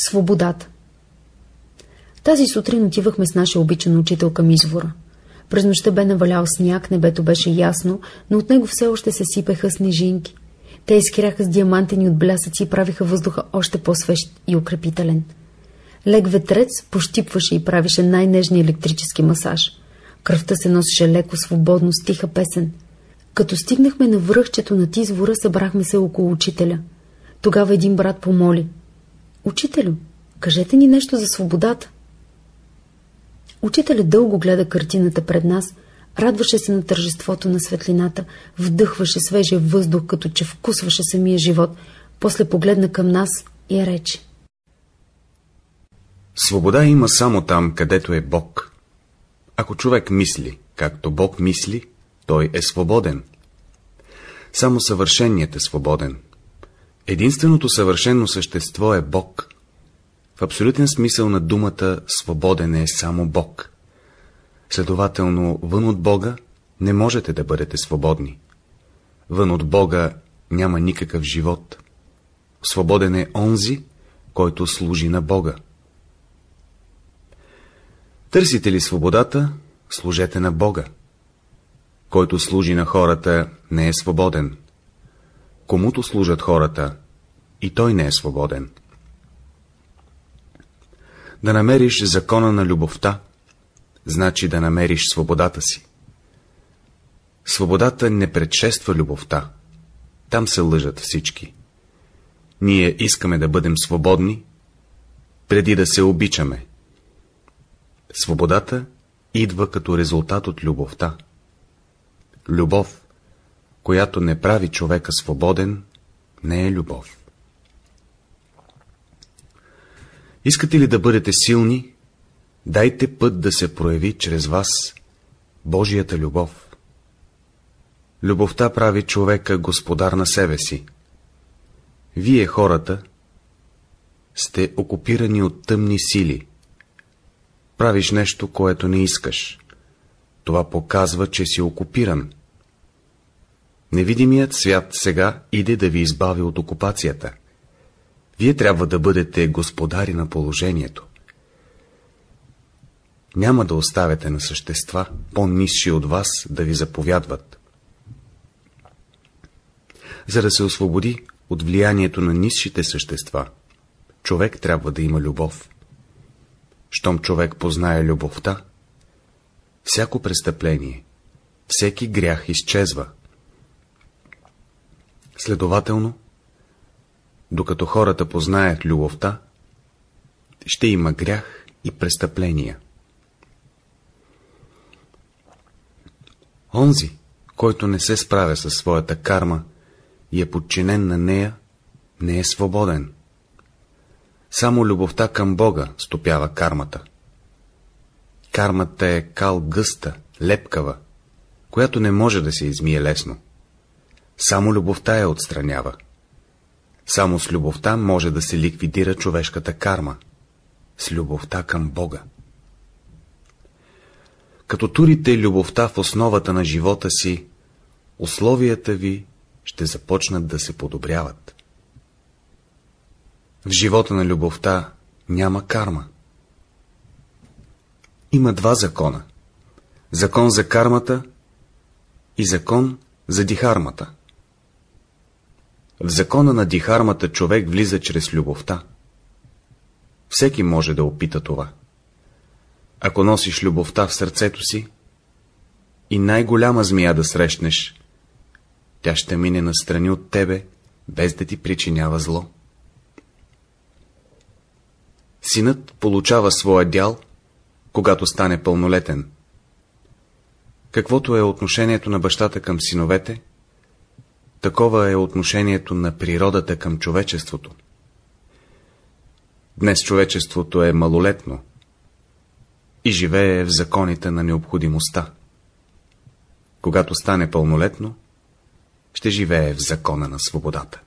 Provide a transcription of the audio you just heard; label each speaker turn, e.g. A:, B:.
A: Свободата Тази сутрин отивахме с нашия обичан учител към извора. През нощта бе навалял сняг, небето беше ясно, но от него все още се сипеха снежинки. Те изкряха с диамантени от блясъци и правиха въздуха още по-свещ и укрепителен. Лек ветрец пощипваше и правише най-нежния електрически масаж. Кръвта се носеше леко, свободно, с тиха песен. Като стигнахме на връхчето над извора, събрахме се около учителя. Тогава един брат помоли. Учителю, кажете ни нещо за свободата. Учителят дълго гледа картината пред нас, радваше се на тържеството на светлината, вдъхваше свежия въздух, като че вкусваше самия живот, после погледна към нас и рече.
B: Свобода има само там, където е Бог. Ако човек мисли, както Бог мисли, той е свободен. Само съвършеният е свободен. Единственото съвършено същество е Бог. В абсолютен смисъл на думата свободен е само Бог. Следователно, вън от Бога не можете да бъдете свободни. Вън от Бога няма никакъв живот. Свободен е онзи, който служи на Бога. Търсите ли свободата, служете на Бога. Който служи на хората, не е свободен. Комуто служат хората, и той не е свободен. Да намериш закона на любовта, значи да намериш свободата си. Свободата не предшества любовта. Там се лъжат всички. Ние искаме да бъдем свободни, преди да се обичаме. Свободата идва като резултат от любовта. Любов, която не прави човека свободен, не е любов. Искате ли да бъдете силни, дайте път да се прояви чрез вас Божията любов. Любовта прави човека господар на себе си. Вие, хората, сте окупирани от тъмни сили. Правиш нещо, което не искаш. Това показва, че си окупиран. Невидимият свят сега иде да ви избави от окупацията. Вие трябва да бъдете господари на положението. Няма да оставяте на същества, по-низши от вас, да ви заповядват. За да се освободи от влиянието на низшите същества, човек трябва да има любов. Щом човек познае любовта, всяко престъпление, всеки грях изчезва. Следователно, докато хората познаят любовта, ще има грях и престъпления. Онзи, който не се справя със своята карма и е подчинен на нея, не е свободен. Само любовта към Бога стопява кармата. Кармата е кал гъста, лепкава, която не може да се измие лесно. Само любовта я отстранява. Само с любовта може да се ликвидира човешката карма. С любовта към Бога. Като турите любовта в основата на живота си, условията ви ще започнат да се подобряват. В живота на любовта няма карма. Има два закона. Закон за кармата и закон за дихармата. В закона на дихармата човек влиза чрез любовта. Всеки може да опита това. Ако носиш любовта в сърцето си и най-голяма змия да срещнеш, тя ще мине настрани от тебе, без да ти причинява зло. Синът получава своя дял, когато стане пълнолетен. Каквото е отношението на бащата към синовете, такова е отношението на природата към човечеството. Днес човечеството е малолетно и живее в законите на необходимостта. Когато стане пълнолетно, ще живее в закона на свободата.